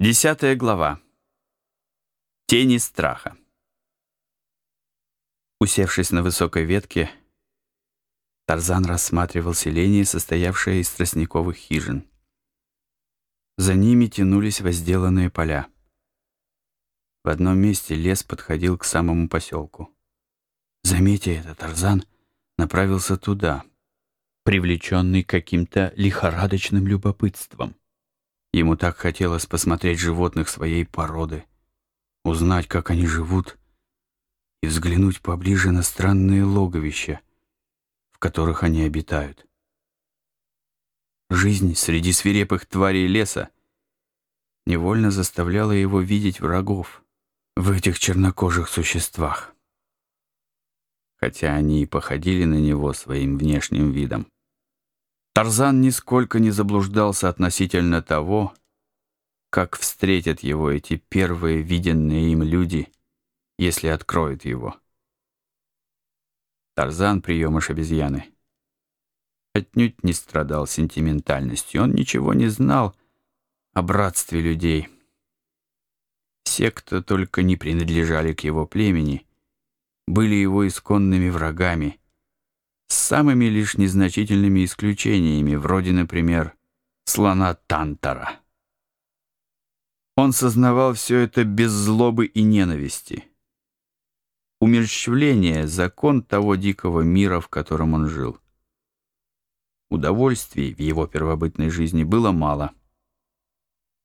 Десятая глава. Тени страха. Усевшись на высокой ветке, Тарзан рассматривал селение, состоявшее из тростниковых хижин. За ними тянулись возделанные поля. В одном месте лес подходил к самому поселку. Заметя это, Тарзан направился туда, привлеченный каким-то лихорадочным любопытством. Ему так хотелось посмотреть животных своей породы, узнать, как они живут, и взглянуть поближе на странные логовища, в которых они обитают. Жизнь среди свирепых тварей леса невольно заставляла его видеть врагов в этих чернокожих существах, хотя они и походили на него своим внешним видом. Тарзан нисколько не заблуждался относительно того, как встретят его эти первые виденные им люди, если откроют его. Тарзан, приемыш обезьяны, отнюдь не страдал сентиментальностью, он ничего не знал о братстве людей. Все, кто только не принадлежали к его племени, были его исконными врагами — с самыми лишь незначительными исключениями, вроде, например, слона Тантара. Он сознавал все это без злобы и ненависти. Умерщвление — закон того дикого мира, в котором он жил. Удовольствий в его первобытной жизни было мало.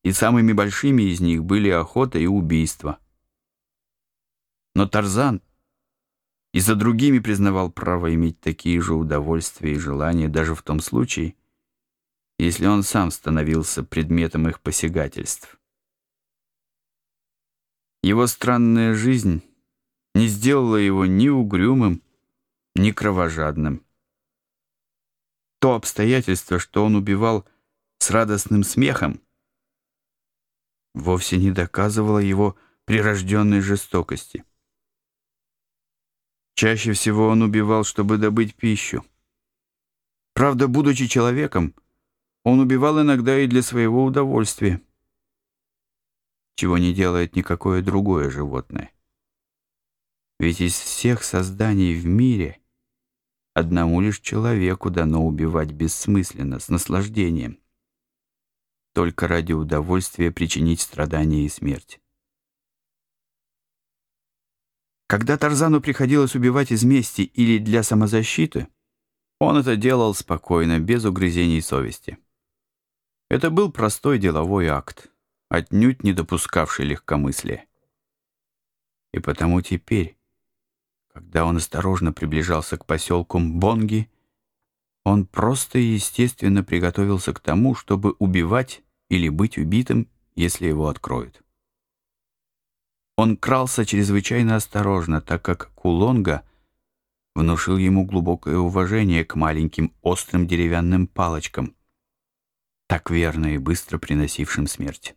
И самыми большими из них были охота и убийство. Но Тарзан — и за другими признавал право иметь такие же удовольствия и желания даже в том случае, если он сам становился предметом их посягательств. Его странная жизнь не сделала его ни угрюмым, ни кровожадным. То обстоятельство, что он убивал с радостным смехом, вовсе не доказывало его прирожденной жестокости. Чаще всего он убивал, чтобы добыть пищу. Правда, будучи человеком, он убивал иногда и для своего удовольствия, чего не делает никакое другое животное. Ведь из всех созданий в мире одному лишь человеку дано убивать бессмысленно, с наслаждением, только ради удовольствия причинить страдания и смерть. Когда Тарзану приходилось убивать из мести или для самозащиты, он это делал спокойно, без угрызений совести. Это был простой деловой акт, отнюдь не допускавший легкомыслия. И потому теперь, когда он осторожно приближался к поселку Бонги, он просто и естественно приготовился к тому, чтобы убивать или быть убитым, если его откроют. Он крался чрезвычайно осторожно, так как Кулонга внушил ему глубокое уважение к маленьким острым деревянным палочкам, так верно и быстро приносившим смерть.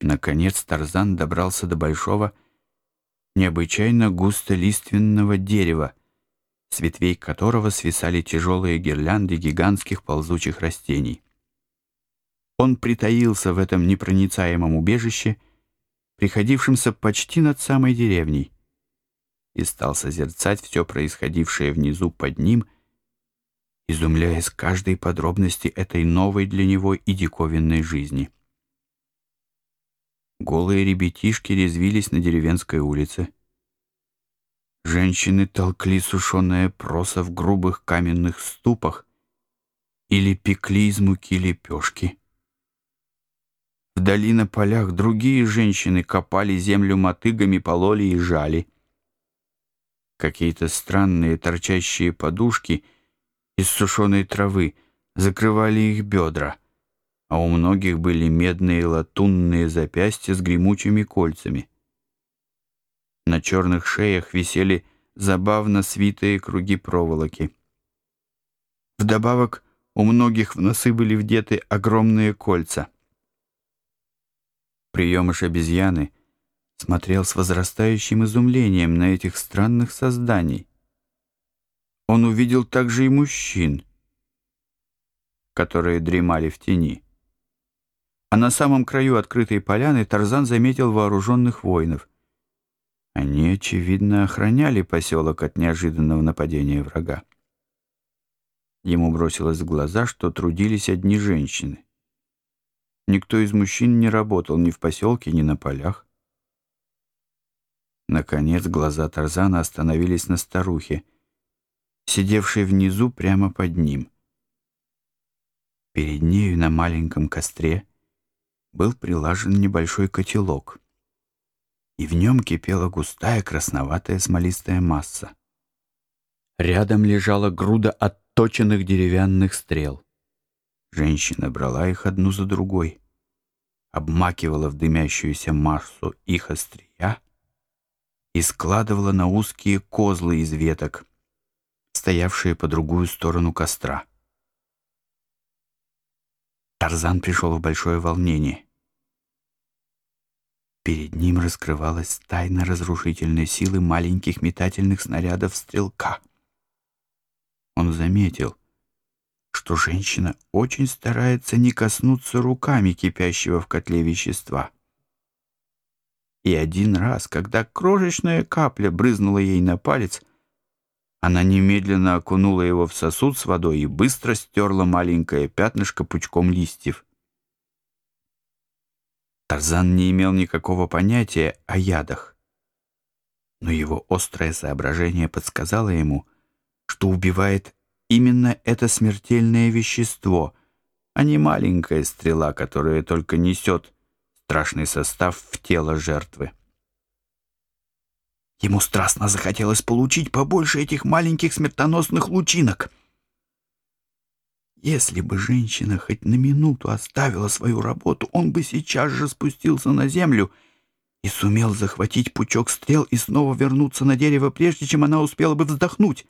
Наконец Тарзан добрался до большого, необычайно густо-лиственного дерева, с ветвей которого свисали тяжелые гирлянды гигантских ползучих растений. Он притаился в этом непроницаемом убежище — приходившимся почти над самой деревней, и стал созерцать все происходившее внизу под ним, изумляясь каждой подробности этой новой для него и диковинной жизни. Голые ребятишки резвились на деревенской улице. Женщины толкли сушеное просо в грубых каменных ступах или пекли из муки лепешки. Вдали на полях другие женщины копали землю мотыгами, пололи и жали. Какие-то странные торчащие подушки из сушеной травы закрывали их бедра, а у многих были медные латунные запястья с гремучими кольцами. На черных шеях висели забавно свитые круги проволоки. Вдобавок у многих в носы были вдеты огромные кольца — Приемыш обезьяны смотрел с возрастающим изумлением на этих странных созданий. Он увидел также и мужчин, которые дремали в тени. А на самом краю открытой поляны Тарзан заметил вооруженных воинов. Они, очевидно, охраняли поселок от неожиданного нападения врага. Ему бросилось в глаза, что трудились одни женщины. Никто из мужчин не работал ни в поселке, ни на полях. Наконец глаза Тарзана остановились на старухе, сидевшей внизу прямо под ним. Перед нею на маленьком костре был прилажен небольшой котелок, и в нем кипела густая красноватая смолистая масса. Рядом лежала груда отточенных деревянных стрел. Женщина брала их одну за другой, обмакивала в дымящуюся массу их острия и складывала на узкие козлы из веток, стоявшие по другую сторону костра. Тарзан пришел в большое волнение. Перед ним раскрывалась тайна разрушительной силы маленьких метательных снарядов стрелка. Он заметил, что женщина очень старается не коснуться руками кипящего в котле вещества. И один раз, когда крошечная капля брызнула ей на палец, она немедленно окунула его в сосуд с водой и быстро стерла маленькое пятнышко пучком листьев. Тарзан не имел никакого понятия о ядах, но его острое соображение подсказало ему, что убивает именно это смертельное вещество, а не маленькая стрела, которая только несет страшный состав в тело жертвы. Ему страстно захотелось получить побольше этих маленьких смертоносных лучинок. Если бы женщина хоть на минуту оставила свою работу, он бы сейчас же спустился на землю и сумел захватить пучок стрел и снова вернуться на дерево, прежде чем она успела бы вздохнуть.